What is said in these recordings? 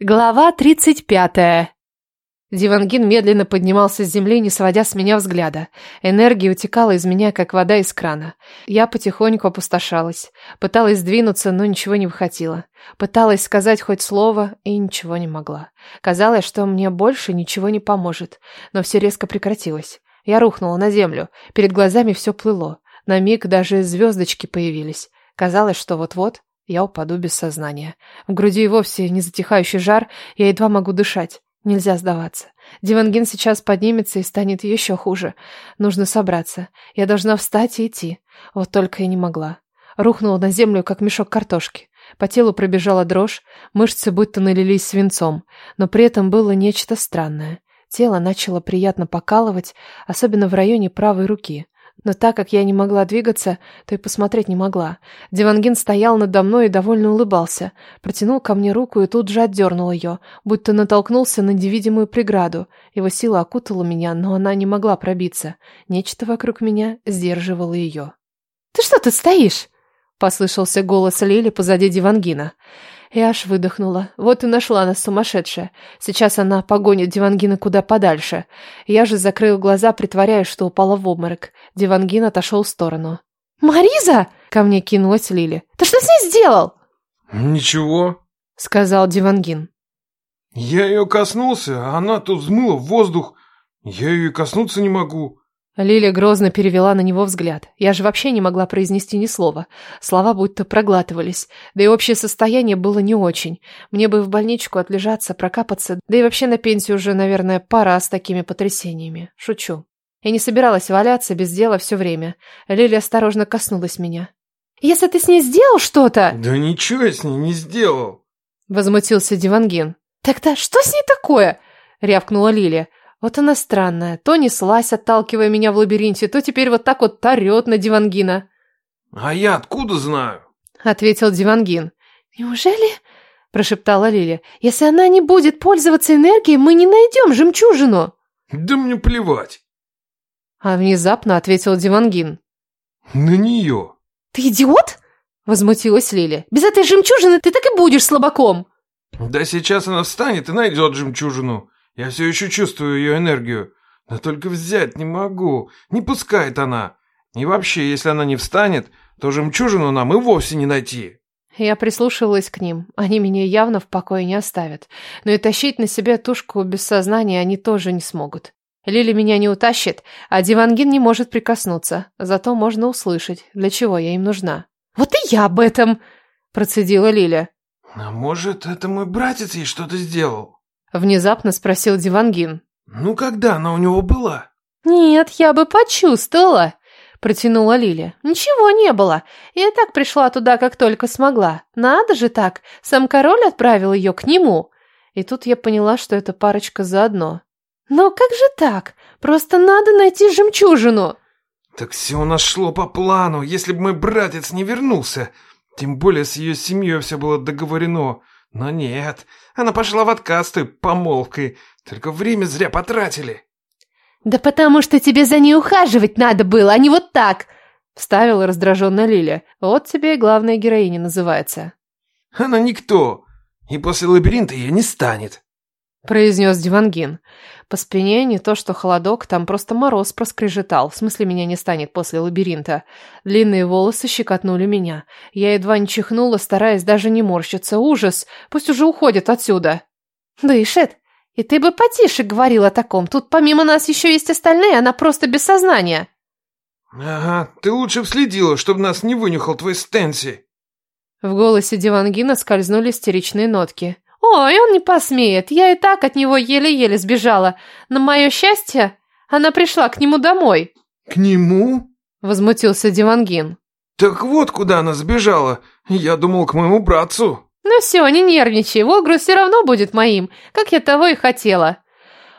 Глава 35. Дивангин медленно поднимался с земли, не сводя с меня взгляда. Энергия утекала из меня, как вода из крана. Я потихоньку опустошалась. Пыталась двинуться, но ничего не выходило. Пыталась сказать хоть слово, и ничего не могла. Казалось, что мне больше ничего не поможет. Но все резко прекратилось. Я рухнула на землю. Перед глазами все плыло. На миг даже звездочки появились. Казалось, что вот-вот я упаду без сознания. В груди и вовсе не затихающий жар, я едва могу дышать. Нельзя сдаваться. Дивангин сейчас поднимется и станет еще хуже. Нужно собраться. Я должна встать и идти. Вот только я не могла. Рухнула на землю, как мешок картошки. По телу пробежала дрожь, мышцы будто налились свинцом, но при этом было нечто странное. Тело начало приятно покалывать, особенно в районе правой руки. Но так как я не могла двигаться, то и посмотреть не могла. Дивангин стоял надо мной и довольно улыбался. Протянул ко мне руку и тут же отдернул ее, будто натолкнулся на невидимую преграду. Его сила окутала меня, но она не могла пробиться. Нечто вокруг меня сдерживало ее. «Ты что тут стоишь?» — послышался голос Лили позади Дивангина. Я аж выдохнула. Вот и нашла нас сумасшедшая. Сейчас она погонит Дивангина куда подальше. Я же закрыл глаза, притворяясь, что упала в обморок. Дивангин отошел в сторону. «Мариза!» — ко мне кинулась Лили. «Ты что с ней сделал?» «Ничего», — сказал Дивангин. «Я ее коснулся, а она тут взмыла в воздух. Я ее коснуться не могу». Лиля грозно перевела на него взгляд. Я же вообще не могла произнести ни слова. Слова будто проглатывались. Да и общее состояние было не очень. Мне бы в больничку отлежаться, прокапаться. Да и вообще на пенсию уже, наверное, пора с такими потрясениями. Шучу. Я не собиралась валяться без дела все время. Лиля осторожно коснулась меня. «Если ты с ней сделал что-то...» «Да ничего я с ней не сделал!» Возмутился Дивангин. «Так-то что с ней такое?» Рявкнула Лиля. Вот она странная. То неслась, отталкивая меня в лабиринте, то теперь вот так вот тарет на Дивангина. «А я откуда знаю?» — ответил Дивангин. «Неужели?» — прошептала Лиля. «Если она не будет пользоваться энергией, мы не найдем жемчужину». «Да мне плевать». А внезапно ответил Дивангин. «На нее». «Ты идиот?» — возмутилась Лиля. «Без этой жемчужины ты так и будешь слабаком». «Да сейчас она встанет и найдет жемчужину. Я все еще чувствую ее энергию, но только взять не могу. Не пускает она. И вообще, если она не встанет, то жемчужину нам и вовсе не найти. Я прислушивалась к ним. Они меня явно в покое не оставят. Но и тащить на себе тушку без сознания они тоже не смогут. Лили меня не утащит, а Дивангин не может прикоснуться. Зато можно услышать, для чего я им нужна. «Вот и я об этом!» – процедила Лиля. «А может, это мой братец ей что-то сделал?» Внезапно спросил Дивангин. «Ну, когда она у него была?» «Нет, я бы почувствовала», — протянула Лиля. «Ничего не было. Я так пришла туда, как только смогла. Надо же так. Сам король отправил ее к нему». И тут я поняла, что эта парочка заодно. «Но как же так? Просто надо найти жемчужину!» «Так все у нас шло по плану, если бы мой братец не вернулся. Тем более с ее семьей все было договорено. Но нет, она пошла в отказ той помолвкой. Только время зря потратили. Да потому что тебе за ней ухаживать надо было, а не вот так. Вставила раздраженная Лиля. Вот тебе и главная героиня называется. Она никто. И после лабиринта ее не станет произнес Дивангин. По спине не то что холодок, там просто мороз проскрежетал. В смысле меня не станет после лабиринта. Длинные волосы щекотнули меня. Я едва не чихнула, стараясь даже не морщиться. Ужас! Пусть уже уходит отсюда. Дышит. И ты бы потише говорил о таком. Тут помимо нас еще есть остальные, она просто без сознания. Ага, ты лучше вследила, чтобы нас не вынюхал твой Стэнси. В голосе Дивангина скользнули истеричные нотки. «Ой, он не посмеет. Я и так от него еле-еле сбежала. На мое счастье, она пришла к нему домой». «К нему?» — возмутился Дивангин. «Так вот, куда она сбежала. Я думал, к моему братцу». «Ну все, не нервничай. Волгрус все равно будет моим, как я того и хотела».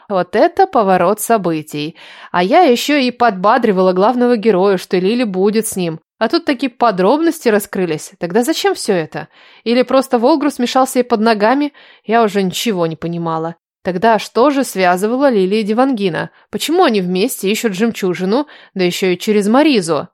Вот это поворот событий. А я еще и подбадривала главного героя, что Лили будет с ним. А тут такие подробности раскрылись. Тогда зачем все это? Или просто Волгру смешался ей под ногами? Я уже ничего не понимала. Тогда что же связывало Лили и Дивангина? Почему они вместе ищут жемчужину, да еще и через Маризу?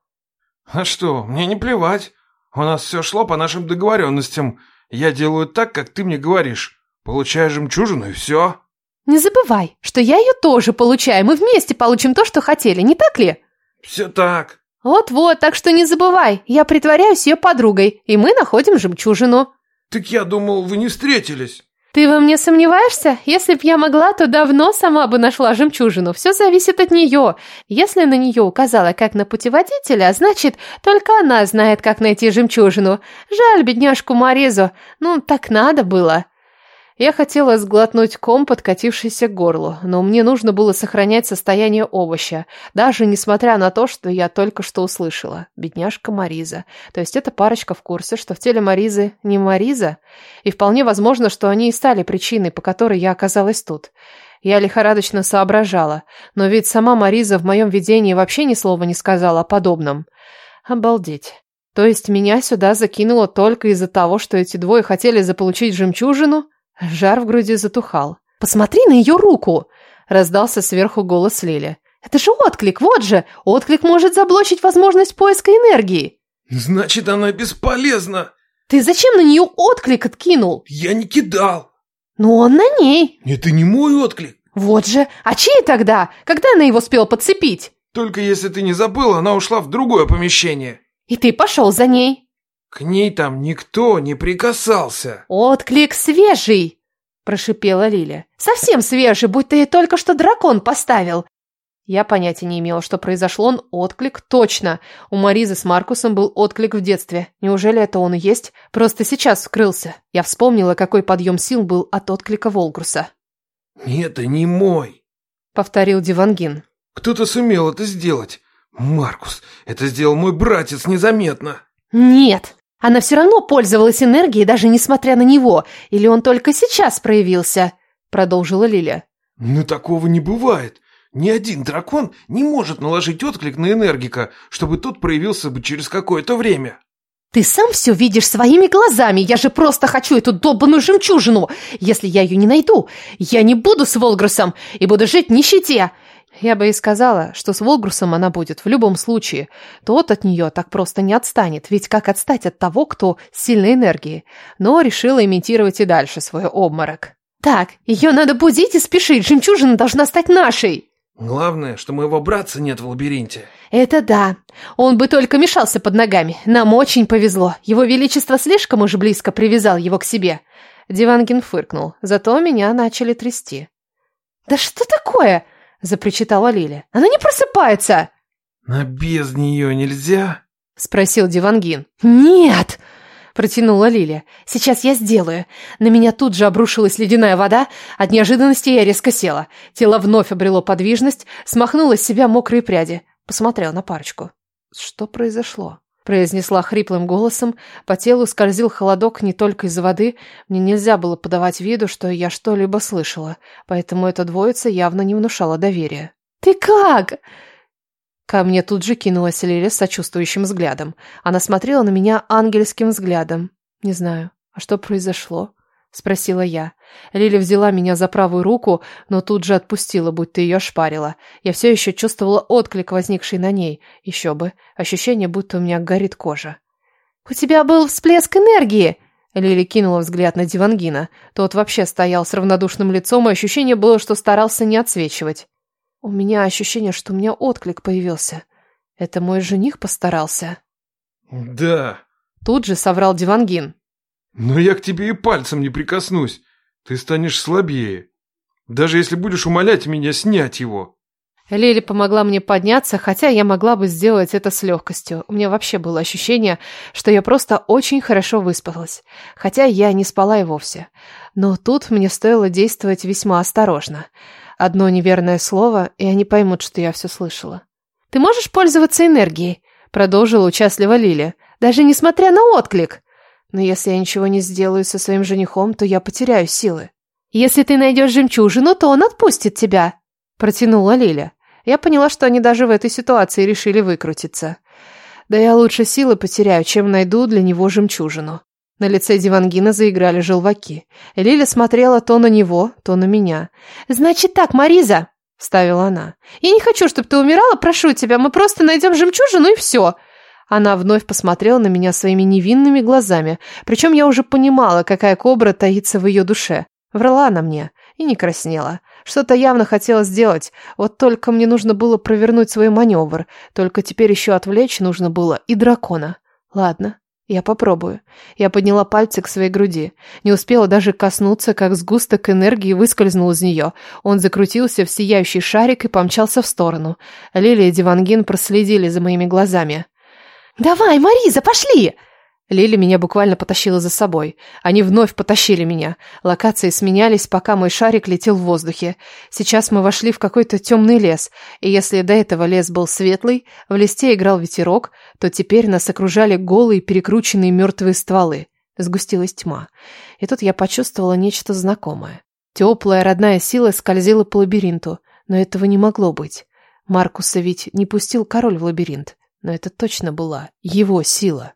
А что, мне не плевать. У нас все шло по нашим договоренностям. Я делаю так, как ты мне говоришь. Получаю жемчужину и все. Не забывай, что я ее тоже получаю. Мы вместе получим то, что хотели, не так ли? Все так. Вот-вот, так что не забывай. Я притворяюсь ее подругой, и мы находим жемчужину. Так я думал, вы не встретились. Ты во мне сомневаешься? Если б я могла, то давно сама бы нашла жемчужину. Все зависит от нее. Если на нее указала как на путеводителя, значит, только она знает, как найти жемчужину. Жаль бедняжку Маризу. Ну, так надо было. Я хотела сглотнуть ком, подкатившийся к горлу, но мне нужно было сохранять состояние овоща, даже несмотря на то, что я только что услышала. Бедняжка Мариза. То есть эта парочка в курсе, что в теле Маризы не Мариза? И вполне возможно, что они и стали причиной, по которой я оказалась тут. Я лихорадочно соображала, но ведь сама Мариза в моем видении вообще ни слова не сказала о подобном. Обалдеть. То есть меня сюда закинуло только из-за того, что эти двое хотели заполучить жемчужину? Жар в груди затухал. «Посмотри на ее руку!» – раздался сверху голос Лили. «Это же отклик, вот же! Отклик может заблочить возможность поиска энергии!» «Значит, она бесполезна!» «Ты зачем на нее отклик откинул?» «Я не кидал!» «Ну, он на ней!» «Это не мой отклик!» «Вот же! А чей тогда? Когда она его успела подцепить?» «Только если ты не забыл, она ушла в другое помещение!» «И ты пошел за ней!» К ней там никто не прикасался. Отклик свежий, прошипела Лиля. Совсем свежий, будто ей только что дракон поставил. Я понятия не имела, что произошло, он отклик точно. У Маризы с Маркусом был отклик в детстве. Неужели это он и есть? Просто сейчас вскрылся. Я вспомнила, какой подъем сил был от отклика Волгруса. «Это не мой», — повторил Дивангин. «Кто-то сумел это сделать. Маркус, это сделал мой братец незаметно». «Нет, она все равно пользовалась энергией, даже несмотря на него. Или он только сейчас проявился?» Продолжила Лиля. «Ну такого не бывает. Ни один дракон не может наложить отклик на энергика, чтобы тот проявился бы через какое-то время». «Ты сам все видишь своими глазами. Я же просто хочу эту долбанную жемчужину. Если я ее не найду, я не буду с Волгрусом и буду жить в нищете. Я бы и сказала, что с Волгрусом она будет в любом случае. Тот от нее так просто не отстанет, ведь как отстать от того, кто с сильной энергией? Но решила имитировать и дальше свой обморок. «Так, ее надо будить и спешить, жемчужина должна стать нашей!» «Главное, что моего братца нет в лабиринте». «Это да. Он бы только мешался под ногами. Нам очень повезло. Его Величество слишком уж близко привязал его к себе». Дивангин фыркнул, зато меня начали трясти. «Да что такое?» Запричитала Лиля. Она не просыпается. А без нее нельзя? Спросил Дивангин. Нет, протянула Лиля. Сейчас я сделаю. На меня тут же обрушилась ледяная вода. От неожиданности я резко села. Тело вновь обрело подвижность, смахнуло с себя мокрые пряди. Посмотрел на парочку. Что произошло? Произнесла хриплым голосом. По телу скользил холодок не только из-за воды. Мне нельзя было подавать виду, что я что-либо слышала, поэтому эта двоица явно не внушала доверия. «Ты как?» Ко мне тут же кинулась Лиля с сочувствующим взглядом. Она смотрела на меня ангельским взглядом. Не знаю, а что произошло? Спросила я. Лиля взяла меня за правую руку, но тут же отпустила, будто ее шпарила. Я все еще чувствовала отклик, возникший на ней. Еще бы. Ощущение, будто у меня горит кожа. «У тебя был всплеск энергии!» Лили кинула взгляд на Дивангина. Тот вообще стоял с равнодушным лицом, и ощущение было, что старался не отсвечивать. «У меня ощущение, что у меня отклик появился. Это мой жених постарался?» «Да». Тут же соврал Дивангин. Но я к тебе и пальцем не прикоснусь. Ты станешь слабее. Даже если будешь умолять меня снять его. Лили помогла мне подняться, хотя я могла бы сделать это с легкостью. У меня вообще было ощущение, что я просто очень хорошо выспалась. Хотя я не спала и вовсе. Но тут мне стоило действовать весьма осторожно. Одно неверное слово, и они поймут, что я все слышала. «Ты можешь пользоваться энергией?» Продолжила участливо Лили. «Даже несмотря на отклик!» Но если я ничего не сделаю со своим женихом, то я потеряю силы. Если ты найдешь жемчужину, то он отпустит тебя, протянула Лиля. Я поняла, что они даже в этой ситуации решили выкрутиться. Да я лучше силы потеряю, чем найду для него жемчужину. На лице Дивангина заиграли желваки. Лиля смотрела то на него, то на меня. «Значит так, Мариза!» — вставила она. «Я не хочу, чтобы ты умирала, прошу тебя, мы просто найдем жемчужину и все. Она вновь посмотрела на меня своими невинными глазами, причем я уже понимала, какая кобра таится в ее душе. Врала она мне и не краснела. Что-то явно хотела сделать, вот только мне нужно было провернуть свой маневр, только теперь еще отвлечь нужно было и дракона. Ладно, я попробую. Я подняла пальцы к своей груди. Не успела даже коснуться, как сгусток энергии выскользнул из нее. Он закрутился в сияющий шарик и помчался в сторону. Лилия и Дивангин проследили за моими глазами. «Давай, Мариза, пошли!» Лили меня буквально потащила за собой. Они вновь потащили меня. Локации сменялись, пока мой шарик летел в воздухе. Сейчас мы вошли в какой-то темный лес, и если до этого лес был светлый, в листе играл ветерок, то теперь нас окружали голые перекрученные мертвые стволы. Сгустилась тьма. И тут я почувствовала нечто знакомое. Теплая родная сила скользила по лабиринту, но этого не могло быть. Маркуса ведь не пустил король в лабиринт, но это точно была его сила.